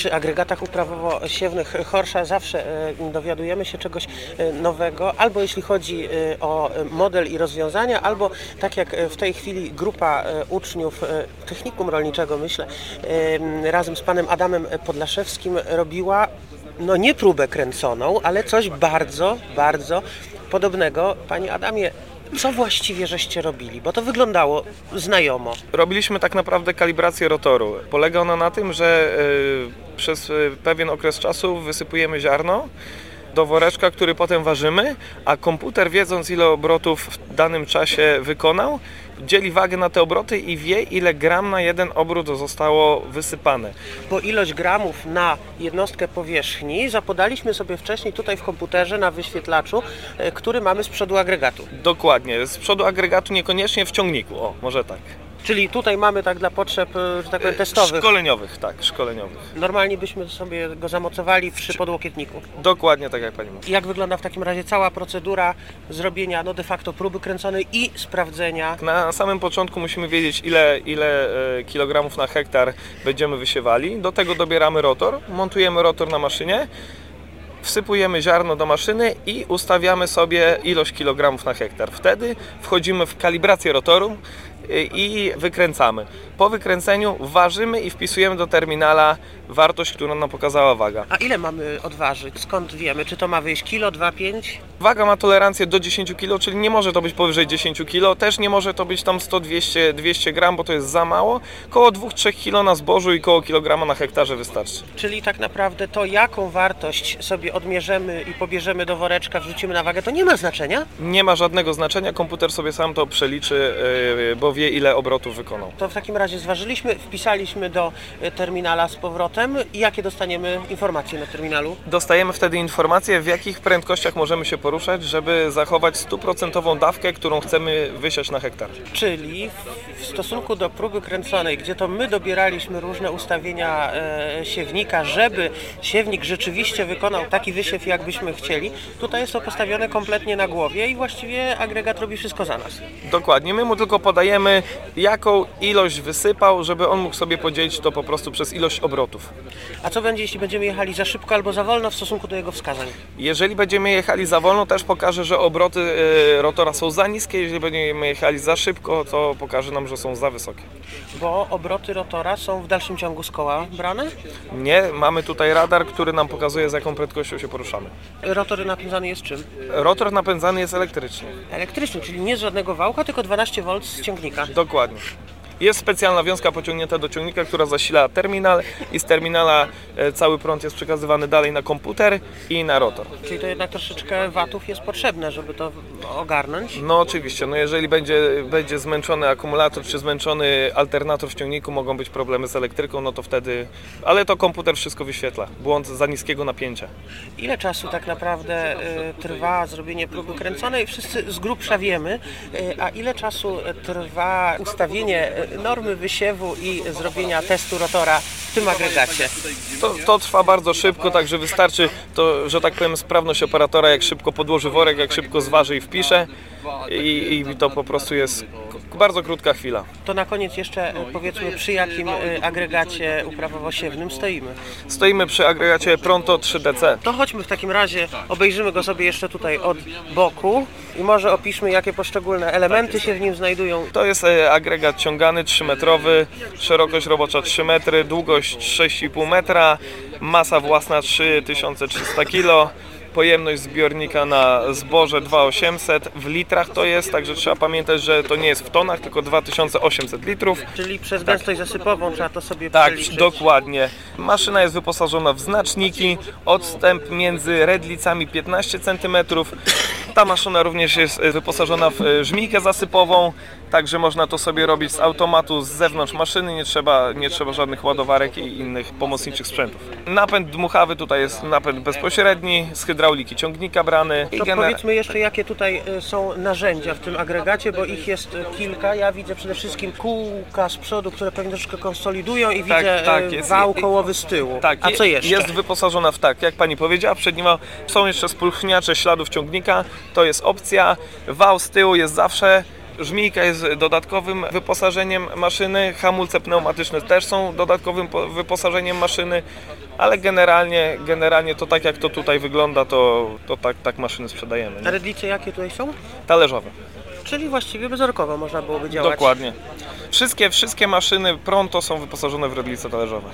przy agregatach uprawowo-siewnych Horsza zawsze e, dowiadujemy się czegoś e, nowego, albo jeśli chodzi e, o model i rozwiązania, albo tak jak w tej chwili grupa uczniów technikum rolniczego, myślę, razem z panem Adamem Podlaszewskim robiła no nie próbę kręconą, ale coś bardzo, bardzo podobnego. Panie Adamie, co właściwie żeście robili? Bo to wyglądało znajomo. Robiliśmy tak naprawdę kalibrację rotoru. Polega ona na tym, że przez y, pewien okres czasu wysypujemy ziarno do woreczka, który potem ważymy, a komputer wiedząc ile obrotów w danym czasie wykonał, dzieli wagę na te obroty i wie ile gram na jeden obrót zostało wysypane. Bo ilość gramów na jednostkę powierzchni zapodaliśmy sobie wcześniej tutaj w komputerze na wyświetlaczu, e, który mamy z przodu agregatu. Dokładnie, z przodu agregatu niekoniecznie w ciągniku, o może tak. Czyli tutaj mamy tak dla potrzeb, e, że tak powiem, testowych. Szkoleniowych, tak, szkoleniowych. Normalnie byśmy sobie go zamocowali przy podłokietniku. Dokładnie tak jak Pani mówi. Jak wygląda w takim razie cała procedura zrobienia no de facto próby kręconej i sprawdzenia? Na samym początku musimy wiedzieć ile, ile e, kilogramów na hektar będziemy wysiewali. Do tego dobieramy rotor, montujemy rotor na maszynie wsypujemy ziarno do maszyny i ustawiamy sobie ilość kilogramów na hektar. Wtedy wchodzimy w kalibrację rotoru, i wykręcamy. Po wykręceniu ważymy i wpisujemy do terminala wartość, którą nam pokazała waga. A ile mamy odważyć? Skąd wiemy? Czy to ma wyjść kilo, 2, 5? Waga ma tolerancję do 10 kg, czyli nie może to być powyżej 10 kg. Też nie może to być tam 100, 200, 200 gram, bo to jest za mało. Koło 2-3 kg na zbożu i koło kilograma na hektarze wystarczy. Czyli tak naprawdę to, jaką wartość sobie odmierzymy i pobierzemy do woreczka, wrzucimy na wagę, to nie ma znaczenia? Nie ma żadnego znaczenia. Komputer sobie sam to przeliczy, yy, bo wie ile obrotów wykonał. To w takim razie zważyliśmy, wpisaliśmy do yy, terminala z powrotem i jakie dostaniemy informacje na terminalu? Dostajemy wtedy informacje, w jakich prędkościach możemy się poruszać, żeby zachować stuprocentową dawkę, którą chcemy wysiać na hektar. Czyli w stosunku do próby kręconej, gdzie to my dobieraliśmy różne ustawienia e, siewnika, żeby siewnik rzeczywiście wykonał taki wysiew, jakbyśmy chcieli, tutaj jest to postawione kompletnie na głowie i właściwie agregat robi wszystko za nas. Dokładnie, my mu tylko podajemy, jaką ilość wysypał, żeby on mógł sobie podzielić to po prostu przez ilość obrotów. A co będzie, jeśli będziemy jechali za szybko albo za wolno w stosunku do jego wskazań? Jeżeli będziemy jechali za wolno, też pokaże, że obroty e, rotora są za niskie. Jeżeli będziemy jechali za szybko, to pokaże nam, że są za wysokie. Bo obroty rotora są w dalszym ciągu z koła brane? Nie, mamy tutaj radar, który nam pokazuje, z jaką prędkością się poruszamy. Rotor napędzany jest czym? Rotor napędzany jest elektrycznie. Elektryczny, czyli nie z żadnego wałka, tylko 12 V z ciągnika. Dokładnie. Jest specjalna wiązka pociągnięta do ciągnika, która zasila terminal i z terminala e, cały prąd jest przekazywany dalej na komputer i na rotor. Czyli to jednak troszeczkę watów jest potrzebne, żeby to ogarnąć? No oczywiście, no jeżeli będzie, będzie zmęczony akumulator czy zmęczony alternator w ciągniku, mogą być problemy z elektryką, no to wtedy, ale to komputer wszystko wyświetla. Błąd za niskiego napięcia. Ile czasu tak naprawdę y, trwa zrobienie próby kręconej? Wszyscy z grubsza wiemy, y, a ile czasu trwa ustawienie normy wysiewu i zrobienia testu rotora w tym agregacie? To, to trwa bardzo szybko, także wystarczy to, że tak powiem, sprawność operatora, jak szybko podłoży worek, jak szybko zważy i wpisze i, i to po prostu jest bardzo krótka chwila. To na koniec jeszcze e, powiedzmy przy jakim e, agregacie uprawowo-siewnym stoimy? Stoimy przy agregacie Pronto 3DC. To chodźmy w takim razie, obejrzymy go sobie jeszcze tutaj od boku i może opiszmy jakie poszczególne elementy się w nim znajdują. To jest e, agregat ciągany 3-metrowy, szerokość robocza 3 metry, długość 6,5 metra, masa własna 3300 kg pojemność zbiornika na zboże 2800 w litrach to jest, także trzeba pamiętać, że to nie jest w tonach, tylko 2800 litrów. Czyli przez gęstość tak. zasypową trzeba to sobie Tak, przeliczyć. dokładnie. Maszyna jest wyposażona w znaczniki, odstęp między redlicami 15 cm. Ta maszyna również jest wyposażona w e, żmijkę zasypową, Także można to sobie robić z automatu, z zewnątrz maszyny, nie trzeba, nie trzeba żadnych ładowarek i innych pomocniczych sprzętów. Napęd dmuchawy tutaj jest napęd bezpośredni, z hydrauliki ciągnika brany. To gener... powiedzmy jeszcze jakie tutaj e, są narzędzia w tym agregacie, bo ich jest kilka. Ja widzę przede wszystkim kółka z przodu, które pewnie troszkę konsolidują i tak, widzę tak, jest, wał kołowy z tyłu. Tak, A co jeszcze? Jest wyposażona w tak, jak Pani powiedziała, przed nim są jeszcze spulchniacze śladów ciągnika, to jest opcja. Wał z tyłu jest zawsze Żmijka jest dodatkowym wyposażeniem maszyny, hamulce pneumatyczne też są dodatkowym po- wyposażeniem maszyny, ale generalnie, generalnie to tak jak to tutaj wygląda, to, to tak, tak maszyny sprzedajemy. A Nie? redlice jakie tutaj są? Talerzowe. Czyli właściwie bezorkowo można byłoby działać. Dokładnie. Wszystkie, wszystkie maszyny Pronto są wyposażone w redlice talerzowe.